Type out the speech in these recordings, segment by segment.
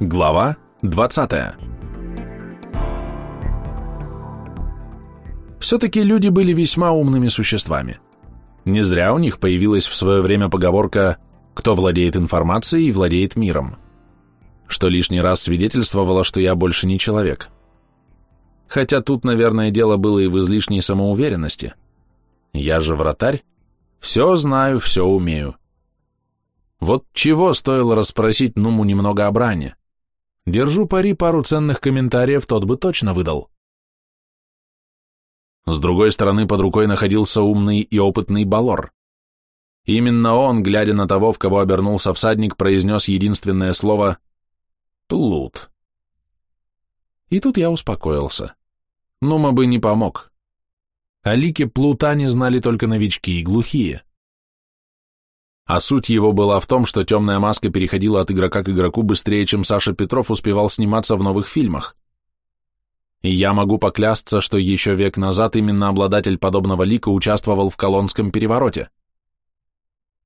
Глава 20 Все-таки люди были весьма умными существами. Не зря у них появилась в свое время поговорка «кто владеет информацией, владеет миром», что лишний раз свидетельствовало, что я больше не человек. Хотя тут, наверное, дело было и в излишней самоуверенности. Я же вратарь, все знаю, все умею. Вот чего стоило расспросить Нуму немного о бране. Держу пари, пару ценных комментариев тот бы точно выдал. С другой стороны, под рукой находился умный и опытный Балор. Именно он, глядя на того, в кого обернулся всадник, произнес единственное слово «плут». И тут я успокоился. Нума бы не помог. О лике плута не знали только новички и глухие. А суть его была в том, что темная маска переходила от игрока к игроку быстрее, чем Саша Петров успевал сниматься в новых фильмах. И я могу поклясться, что еще век назад именно обладатель подобного лика участвовал в Колонском перевороте.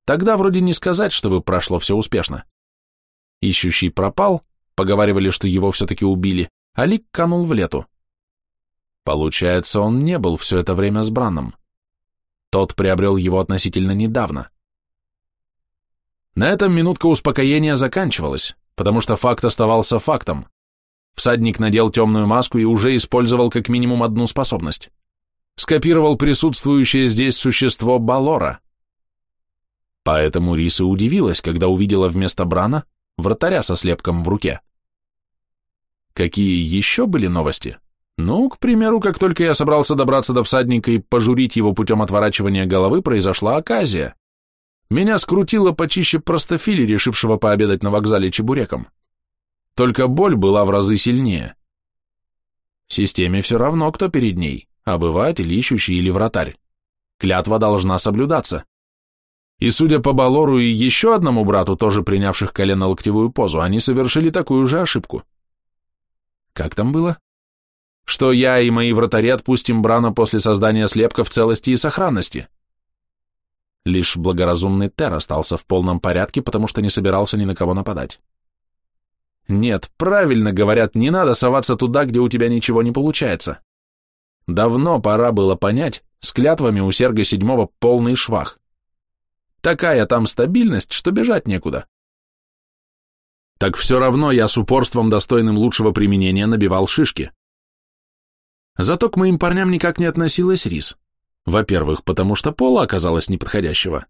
Тогда вроде не сказать, чтобы прошло все успешно. Ищущий пропал, поговаривали, что его все-таки убили, а лик канул в лету. Получается, он не был все это время с Браном. Тот приобрел его относительно недавно. На этом минутка успокоения заканчивалась, потому что факт оставался фактом. Всадник надел темную маску и уже использовал как минимум одну способность. Скопировал присутствующее здесь существо Балора. Поэтому Риса удивилась, когда увидела вместо Брана вратаря со слепком в руке. Какие еще были новости? Ну, к примеру, как только я собрался добраться до всадника и пожурить его путем отворачивания головы, произошла оказия. Меня скрутило почище простофили, решившего пообедать на вокзале чебуреком. Только боль была в разы сильнее. Системе все равно, кто перед ней, обыватель, ищущий или вратарь. Клятва должна соблюдаться. И судя по Балору и еще одному брату, тоже принявших колено-локтевую позу, они совершили такую же ошибку. Как там было? Что я и мои вратари отпустим Брана после создания слепка в целости и сохранности. Лишь благоразумный Тер остался в полном порядке, потому что не собирался ни на кого нападать. Нет, правильно говорят, не надо соваться туда, где у тебя ничего не получается. Давно пора было понять, с клятвами у Серга Седьмого полный швах. Такая там стабильность, что бежать некуда. Так все равно я с упорством, достойным лучшего применения, набивал шишки. Зато к моим парням никак не относилась Рис. Во-первых, потому что пола оказалась неподходящего.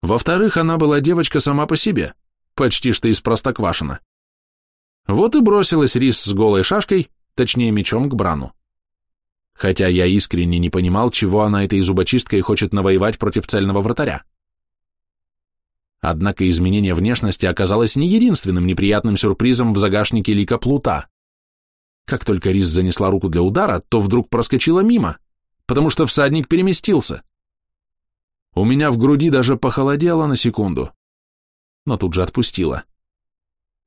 Во-вторых, она была девочка сама по себе, почти что из простоквашина. Вот и бросилась Рис с голой шашкой, точнее мечом, к Брану. Хотя я искренне не понимал, чего она этой зубочисткой хочет навоевать против цельного вратаря. Однако изменение внешности оказалось не единственным неприятным сюрпризом в загашнике лика Плута. Как только Рис занесла руку для удара, то вдруг проскочила мимо потому что всадник переместился. У меня в груди даже похолодело на секунду, но тут же отпустило.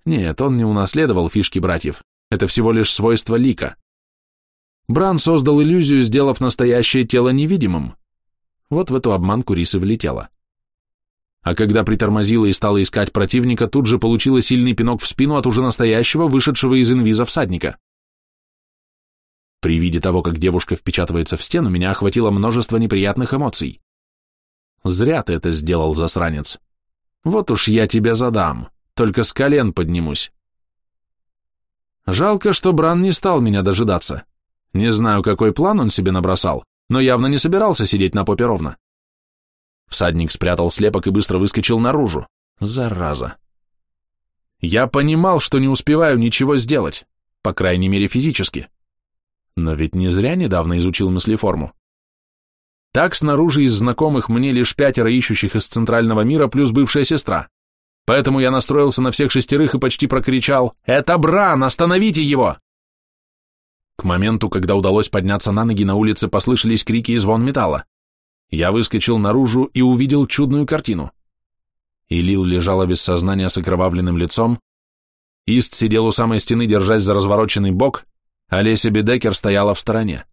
Нет, он не унаследовал фишки братьев, это всего лишь свойство лика. Бран создал иллюзию, сделав настоящее тело невидимым. Вот в эту обманку Рис и влетела. А когда притормозила и стала искать противника, тут же получила сильный пинок в спину от уже настоящего, вышедшего из инвиза всадника. При виде того, как девушка впечатывается в стену, меня охватило множество неприятных эмоций. Зря ты это сделал, засранец. Вот уж я тебе задам, только с колен поднимусь. Жалко, что Бран не стал меня дожидаться. Не знаю, какой план он себе набросал, но явно не собирался сидеть на попе ровно. Всадник спрятал слепок и быстро выскочил наружу. Зараза. Я понимал, что не успеваю ничего сделать, по крайней мере физически. Но ведь не зря недавно изучил мыслеформу. Так снаружи из знакомых мне лишь пятеро ищущих из центрального мира плюс бывшая сестра. Поэтому я настроился на всех шестерых и почти прокричал «Это Бран! Остановите его!» К моменту, когда удалось подняться на ноги, на улице послышались крики и звон металла. Я выскочил наружу и увидел чудную картину. Илил лежала без сознания с окровавленным лицом, Ист сидел у самой стены, держась за развороченный бок, Олеся Бедекер стояла в стороне.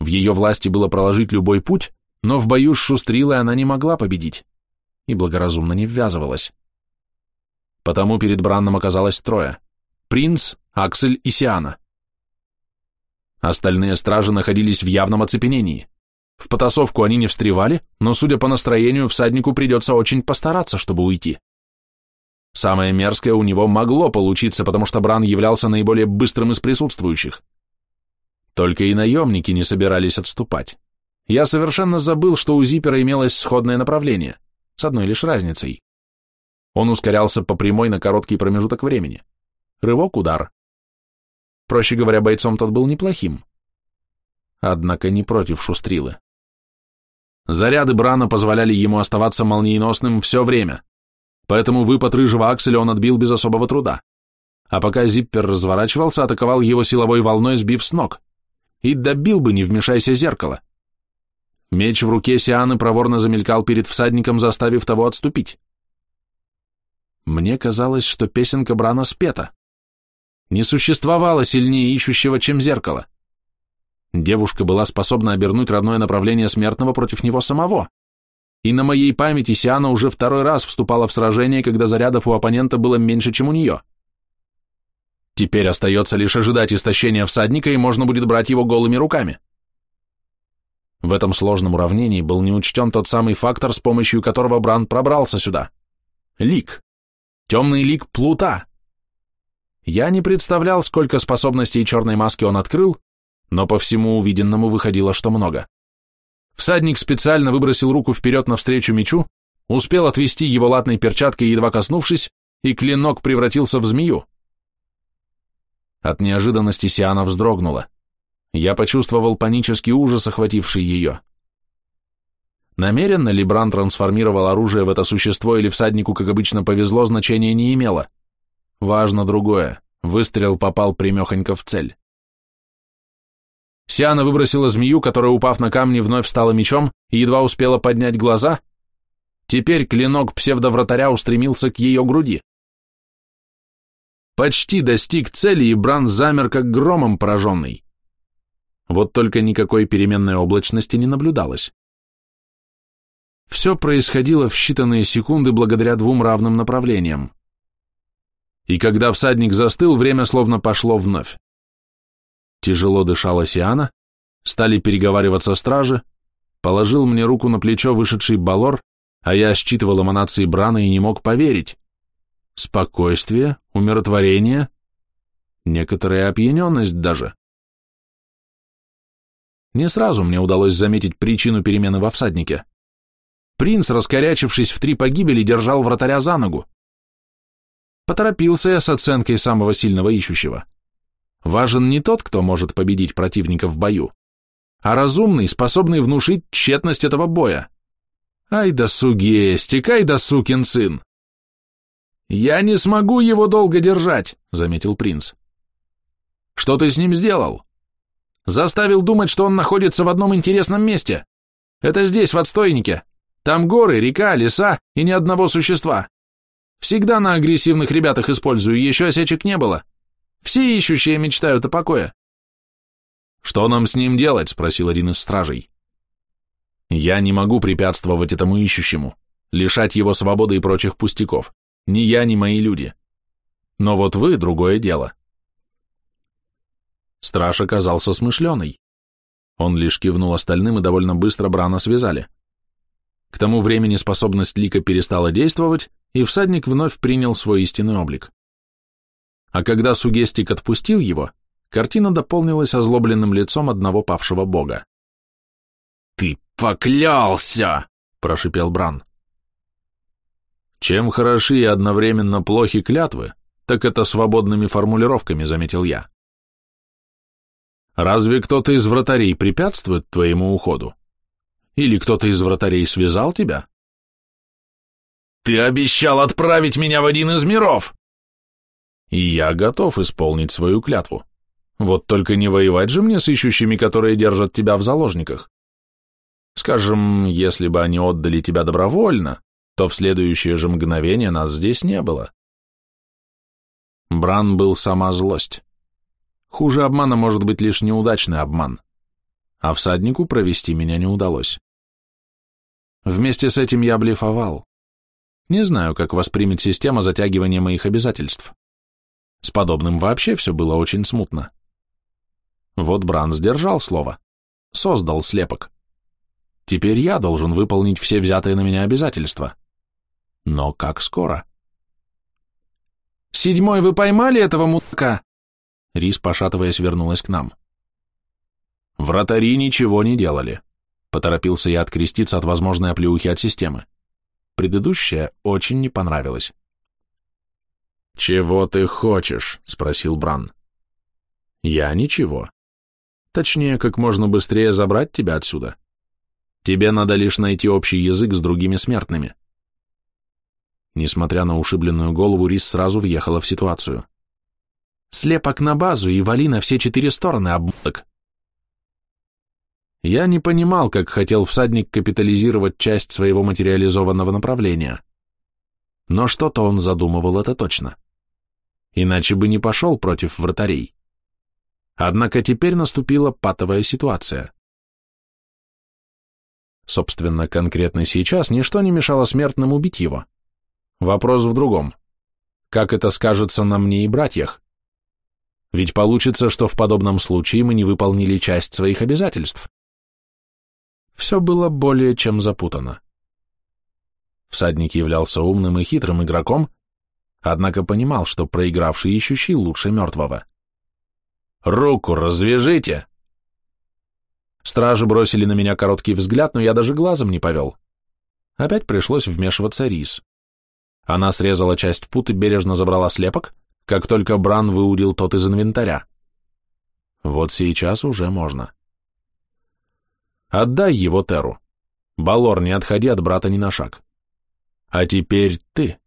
В ее власти было проложить любой путь, но в бою с Шустрилой она не могла победить и благоразумно не ввязывалась. Потому перед Бранном оказалось трое принц, Аксель и Сиана. Остальные стражи находились в явном оцепенении. В потасовку они не встревали, но, судя по настроению, всаднику придется очень постараться, чтобы уйти. Самое мерзкое у него могло получиться, потому что Бран являлся наиболее быстрым из присутствующих. Только и наемники не собирались отступать. Я совершенно забыл, что у Зипера имелось сходное направление, с одной лишь разницей. Он ускорялся по прямой на короткий промежуток времени. Рывок-удар. Проще говоря, бойцом тот был неплохим. Однако не против шустрилы. Заряды Брана позволяли ему оставаться молниеносным все время, поэтому выпад рыжего акселя он отбил без особого труда. А пока Зиппер разворачивался, атаковал его силовой волной, сбив с ног. И добил бы, не вмешайся зеркало. Меч в руке Сианы проворно замелькал перед всадником, заставив того отступить. Мне казалось, что песенка Брана спета. Не существовало сильнее ищущего, чем зеркало. Девушка была способна обернуть родное направление смертного против него самого. И на моей памяти Сиана уже второй раз вступала в сражение, когда зарядов у оппонента было меньше, чем у нее. Теперь остается лишь ожидать истощения всадника, и можно будет брать его голыми руками. В этом сложном уравнении был не учтен тот самый фактор, с помощью которого Бран пробрался сюда. Лик. Темный лик Плута. Я не представлял, сколько способностей черной маски он открыл, но по всему увиденному выходило, что много. Всадник специально выбросил руку вперед навстречу мечу, успел отвести его латной перчаткой, едва коснувшись, и клинок превратился в змею. От неожиданности Сиана вздрогнула. Я почувствовал панический ужас, охвативший ее. Намеренно ли Бран трансформировал оружие в это существо или всаднику, как обычно повезло, значения не имело. Важно другое. Выстрел попал примехонько в цель. Сиана выбросила змею, которая, упав на камни, вновь стала мечом и едва успела поднять глаза. Теперь клинок псевдовратаря устремился к ее груди. Почти достиг цели, и Бран замер, как громом пораженный. Вот только никакой переменной облачности не наблюдалось. Все происходило в считанные секунды благодаря двум равным направлениям. И когда всадник застыл, время словно пошло вновь. Тяжело дышала Сиана, стали переговариваться стражи, положил мне руку на плечо вышедший Балор, а я считывал эманации Брана и не мог поверить. Спокойствие, умиротворение, некоторая опьяненность даже. Не сразу мне удалось заметить причину перемены во всаднике. Принц, раскорячившись в три погибели, держал вратаря за ногу. Поторопился я с оценкой самого сильного ищущего. Важен не тот, кто может победить противника в бою, а разумный, способный внушить тщетность этого боя. Ай да сугестик, ай да сукин сын! Я не смогу его долго держать, заметил принц. Что ты с ним сделал? Заставил думать, что он находится в одном интересном месте. Это здесь, в отстойнике. Там горы, река, леса и ни одного существа. Всегда на агрессивных ребятах использую, еще осечек не было. Все ищущие мечтают о покое. «Что нам с ним делать?» — спросил один из стражей. «Я не могу препятствовать этому ищущему, лишать его свободы и прочих пустяков. Ни я, ни мои люди. Но вот вы — другое дело». Страж оказался смышленый. Он лишь кивнул остальным, и довольно быстро Брана связали. К тому времени способность Лика перестала действовать, и всадник вновь принял свой истинный облик. А когда Сугестик отпустил его, картина дополнилась озлобленным лицом одного павшего бога. «Ты поклялся!» – прошипел Бран. «Чем хороши и одновременно плохи клятвы, так это свободными формулировками», – заметил я. «Разве кто-то из вратарей препятствует твоему уходу? Или кто-то из вратарей связал тебя?» «Ты обещал отправить меня в один из миров!» И я готов исполнить свою клятву. Вот только не воевать же мне с ищущими, которые держат тебя в заложниках. Скажем, если бы они отдали тебя добровольно, то в следующее же мгновение нас здесь не было. Бран был сама злость. Хуже обмана может быть лишь неудачный обман. А всаднику провести меня не удалось. Вместе с этим я блефовал. Не знаю, как воспримет система затягивания моих обязательств. С подобным вообще все было очень смутно. Вот Бран сдержал слово, создал слепок. Теперь я должен выполнить все взятые на меня обязательства. Но как скоро? «Седьмой, вы поймали этого мудака?» Рис, пошатываясь, вернулась к нам. Вратари ничего не делали. Поторопился я откреститься от возможной оплеухи от системы. Предыдущая очень не понравилась. «Чего ты хочешь?» — спросил Бран. «Я ничего. Точнее, как можно быстрее забрать тебя отсюда. Тебе надо лишь найти общий язык с другими смертными». Несмотря на ушибленную голову, Рис сразу въехала в ситуацию. «Слепок на базу и вали на все четыре стороны, обмудок!» Я не понимал, как хотел всадник капитализировать часть своего материализованного направления. Но что-то он задумывал, это точно. Иначе бы не пошел против вратарей. Однако теперь наступила патовая ситуация. Собственно, конкретно сейчас ничто не мешало смертным убить его. Вопрос в другом. Как это скажется на мне и братьях? Ведь получится, что в подобном случае мы не выполнили часть своих обязательств. Все было более чем запутано. Всадник являлся умным и хитрым игроком, однако понимал, что проигравший ищущий лучше мертвого. «Руку развяжите!» Стражи бросили на меня короткий взгляд, но я даже глазом не повел. Опять пришлось вмешиваться рис. Она срезала часть пут и бережно забрала слепок, как только Бран выудил тот из инвентаря. Вот сейчас уже можно. Отдай его Теру. Балор, не отходи от брата ни на шаг. А теперь ты.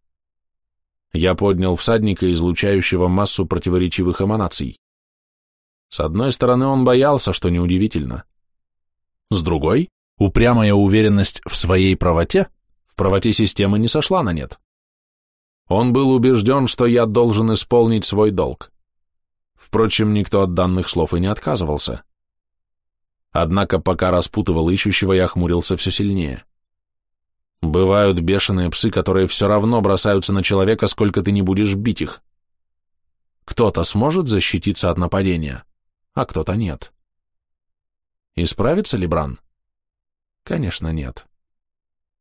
Я поднял всадника, излучающего массу противоречивых эманаций. С одной стороны, он боялся, что неудивительно. С другой, упрямая уверенность в своей правоте, в правоте системы не сошла на нет. Он был убежден, что я должен исполнить свой долг. Впрочем, никто от данных слов и не отказывался. Однако пока распутывал ищущего, я хмурился все сильнее. Бывают бешеные псы, которые все равно бросаются на человека, сколько ты не будешь бить их. Кто-то сможет защититься от нападения, а кто-то нет. Исправится ли Бран? Конечно, нет.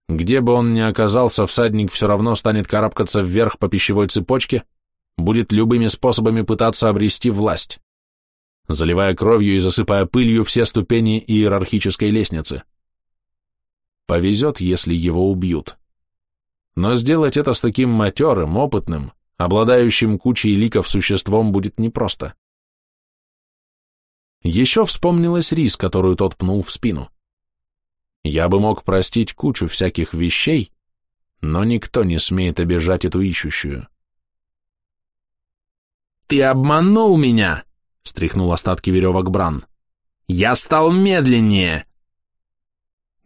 Где бы он ни оказался, всадник все равно станет карабкаться вверх по пищевой цепочке, будет любыми способами пытаться обрести власть, заливая кровью и засыпая пылью все ступени иерархической лестницы. Повезет, если его убьют. Но сделать это с таким матерым, опытным, обладающим кучей ликов существом будет непросто. Еще вспомнилась рис, которую тот пнул в спину. Я бы мог простить кучу всяких вещей, но никто не смеет обижать эту ищущую. «Ты обманул меня!» — стряхнул остатки веревок Бран. «Я стал медленнее!»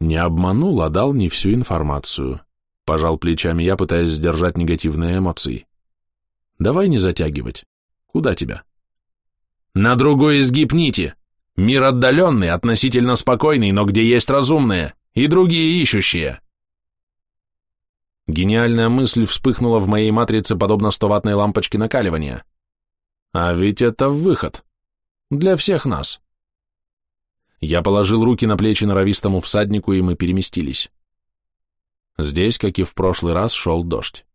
Не обманул, а дал не всю информацию. Пожал плечами я, пытаясь сдержать негативные эмоции. Давай не затягивать. Куда тебя? На другой изгиб нити. Мир отдаленный, относительно спокойный, но где есть разумные, и другие ищущие. Гениальная мысль вспыхнула в моей матрице подобно стоватной лампочке накаливания. А ведь это выход. Для всех нас. Я положил руки на плечи норовистому всаднику, и мы переместились. Здесь, как и в прошлый раз, шел дождь.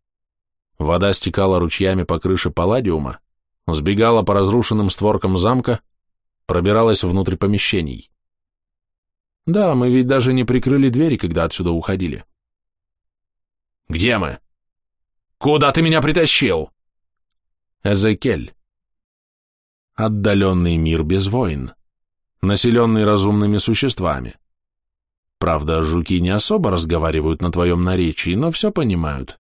Вода стекала ручьями по крыше палладиума, сбегала по разрушенным створкам замка, пробиралась внутрь помещений. Да, мы ведь даже не прикрыли двери, когда отсюда уходили. «Где мы? Куда ты меня притащил?» Эзекель. Отдаленный мир без войн, населенный разумными существами. Правда, жуки не особо разговаривают на твоем наречии, но все понимают.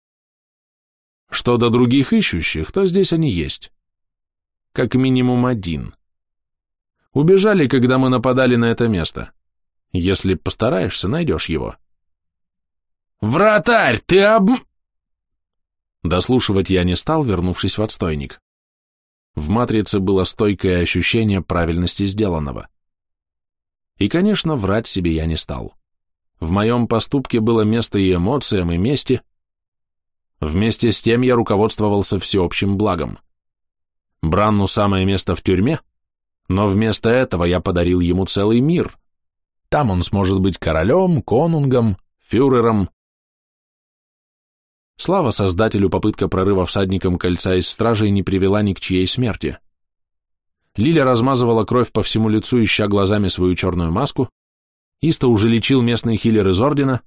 Что до других ищущих, то здесь они есть. Как минимум один. Убежали, когда мы нападали на это место. Если постараешься, найдешь его. «Вратарь, ты об...» Дослушивать я не стал, вернувшись в отстойник. В матрице было стойкое ощущение правильности сделанного. И, конечно, врать себе я не стал. В моем поступке было место и эмоциям, и мести. Вместе с тем я руководствовался всеобщим благом. Бранну самое место в тюрьме, но вместо этого я подарил ему целый мир. Там он сможет быть королем, конунгом, фюрером. Слава создателю, попытка прорыва всадником кольца из стражей не привела ни к чьей смерти. Лиля размазывала кровь по всему лицу, ища глазами свою черную маску, Иста уже лечил местный хиллер из Ордена,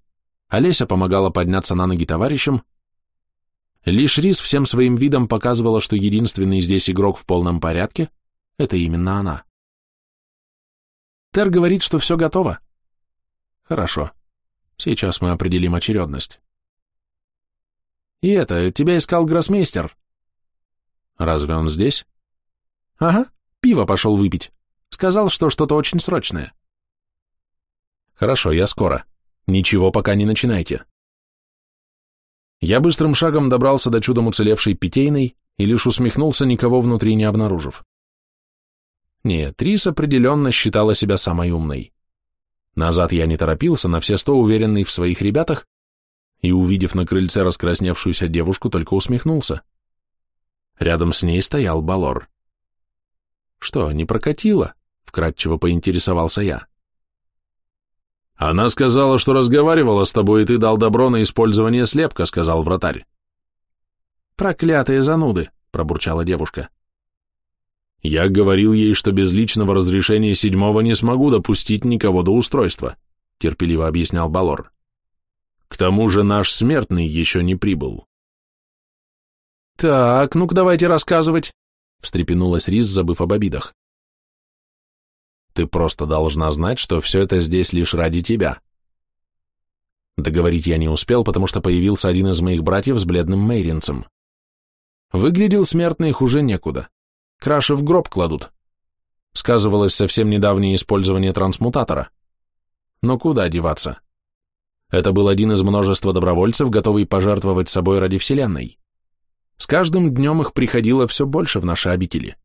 Олеся помогала подняться на ноги товарищам, Лишь Рис всем своим видом показывала, что единственный здесь игрок в полном порядке — это именно она. Тер говорит, что все готово. Хорошо. Сейчас мы определим очередность. И это, тебя искал гроссмейстер. Разве он здесь? Ага, пиво пошел выпить. Сказал, что что-то очень срочное. Хорошо, я скоро. Ничего пока не начинайте. Я быстрым шагом добрался до чудом уцелевшей питейной и лишь усмехнулся, никого внутри не обнаружив. Нет, Трис определенно считала себя самой умной. Назад я не торопился, на все сто уверенный в своих ребятах, и, увидев на крыльце раскрасневшуюся девушку, только усмехнулся. Рядом с ней стоял Балор. «Что, не прокатило?» — вкратчиво поинтересовался я. «Она сказала, что разговаривала с тобой, и ты дал добро на использование слепка», — сказал вратарь. «Проклятые зануды», — пробурчала девушка. «Я говорил ей, что без личного разрешения седьмого не смогу допустить никого до устройства», — терпеливо объяснял Балор. «К тому же наш смертный еще не прибыл». «Так, ну-ка давайте рассказывать», — встрепенулась Рис, забыв об обидах. Ты просто должна знать, что все это здесь лишь ради тебя. Договорить я не успел, потому что появился один из моих братьев с бледным мейринцем. Выглядел смертный хуже некуда. Краши в гроб кладут. Сказывалось совсем недавнее использование трансмутатора. Но куда деваться? Это был один из множества добровольцев, готовый пожертвовать собой ради Вселенной. С каждым днем их приходило все больше в наши обители.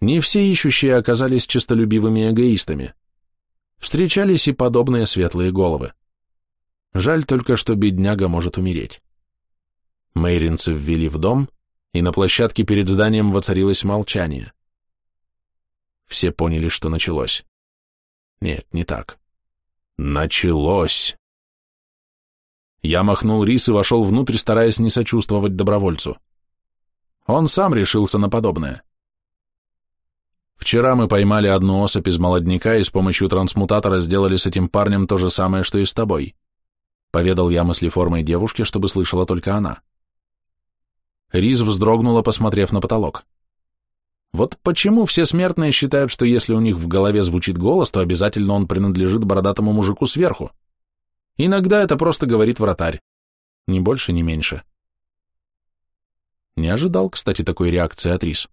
Не все ищущие оказались честолюбивыми эгоистами. Встречались и подобные светлые головы. Жаль только, что бедняга может умереть. Мейринцы ввели в дом, и на площадке перед зданием воцарилось молчание. Все поняли, что началось. Нет, не так. Началось. Я махнул рис и вошел внутрь, стараясь не сочувствовать добровольцу. Он сам решился на подобное. Вчера мы поймали одну особь из молодняка и с помощью трансмутатора сделали с этим парнем то же самое, что и с тобой. Поведал я мыслеформой девушке, чтобы слышала только она. Риз вздрогнула, посмотрев на потолок. Вот почему все смертные считают, что если у них в голове звучит голос, то обязательно он принадлежит бородатому мужику сверху. Иногда это просто говорит вратарь. Ни больше, ни меньше. Не ожидал, кстати, такой реакции от Риз.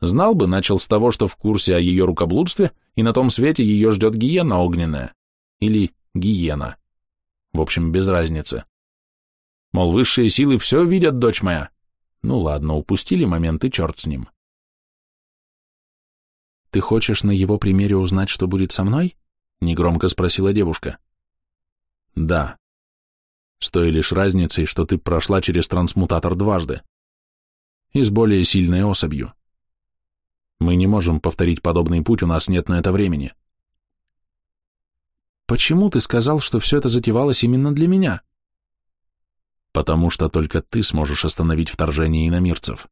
Знал бы, начал с того, что в курсе о ее рукоблудстве, и на том свете ее ждет гиена огненная. Или гиена. В общем, без разницы. Мол, высшие силы все видят, дочь моя. Ну ладно, упустили момент, и черт с ним. «Ты хочешь на его примере узнать, что будет со мной?» — негромко спросила девушка. «Да. С той лишь разницей, что ты прошла через трансмутатор дважды. И с более сильной особью. Мы не можем повторить подобный путь, у нас нет на это времени. Почему ты сказал, что все это затевалось именно для меня? Потому что только ты сможешь остановить вторжение иномирцев.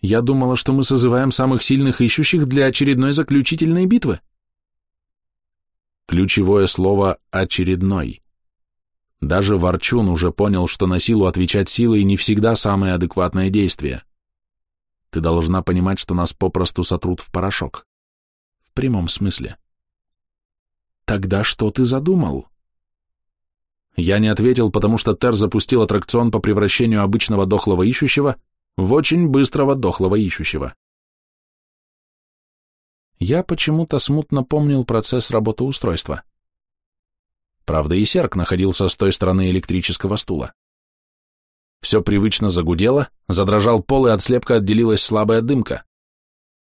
Я думала, что мы созываем самых сильных ищущих для очередной заключительной битвы. Ключевое слово «очередной». Даже Ворчун уже понял, что на силу отвечать силой не всегда самое адекватное действие. Ты должна понимать, что нас попросту сотрут в порошок. В прямом смысле. Тогда что ты задумал? Я не ответил, потому что Тер запустил аттракцион по превращению обычного дохлого ищущего в очень быстрого дохлого ищущего. Я почему-то смутно помнил процесс работы устройства. Правда, и Серк находился с той стороны электрического стула. Все привычно загудело, задрожал пол, и от слепка отделилась слабая дымка.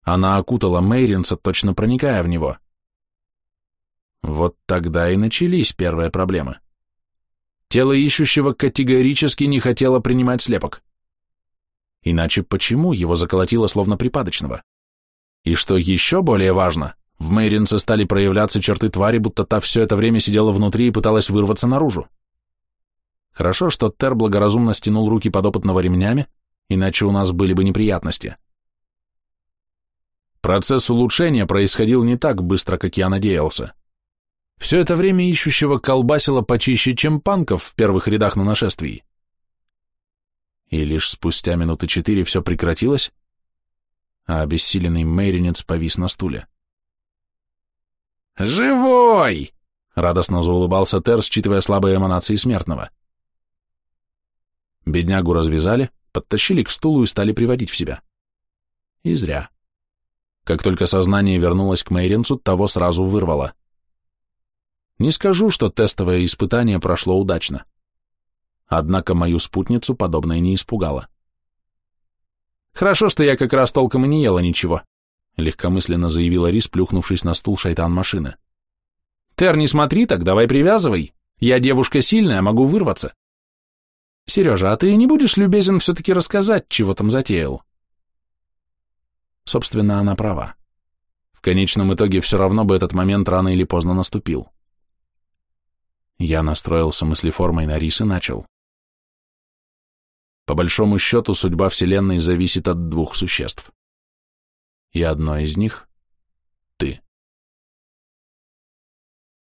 Она окутала Мейринса, точно проникая в него. Вот тогда и начались первые проблемы. Тело ищущего категорически не хотело принимать слепок. Иначе почему его заколотило словно припадочного? И что еще более важно, в Мейринце стали проявляться черты твари, будто та все это время сидела внутри и пыталась вырваться наружу. Хорошо, что Тер благоразумно стянул руки подопытного ремнями, иначе у нас были бы неприятности. Процесс улучшения происходил не так быстро, как я надеялся. Все это время ищущего колбасило почище, чем панков в первых рядах на нашествии. И лишь спустя минуты четыре все прекратилось, а обессиленный Мейринец повис на стуле. «Живой!» — радостно заулыбался Тер, считывая слабые эманации смертного. Беднягу развязали, подтащили к стулу и стали приводить в себя. И зря. Как только сознание вернулось к Мейринцу, того сразу вырвало. Не скажу, что тестовое испытание прошло удачно. Однако мою спутницу подобное не испугало. «Хорошо, что я как раз толком и не ела ничего», — легкомысленно заявила Рис, плюхнувшись на стул шайтан машины. «Тер, не смотри так, давай привязывай. Я девушка сильная, могу вырваться». «Сережа, а ты не будешь любезен все-таки рассказать, чего там затеял?» Собственно, она права. В конечном итоге все равно бы этот момент рано или поздно наступил. Я настроился мыслеформой на рис и начал. По большому счету, судьба Вселенной зависит от двух существ. И одно из них — ты.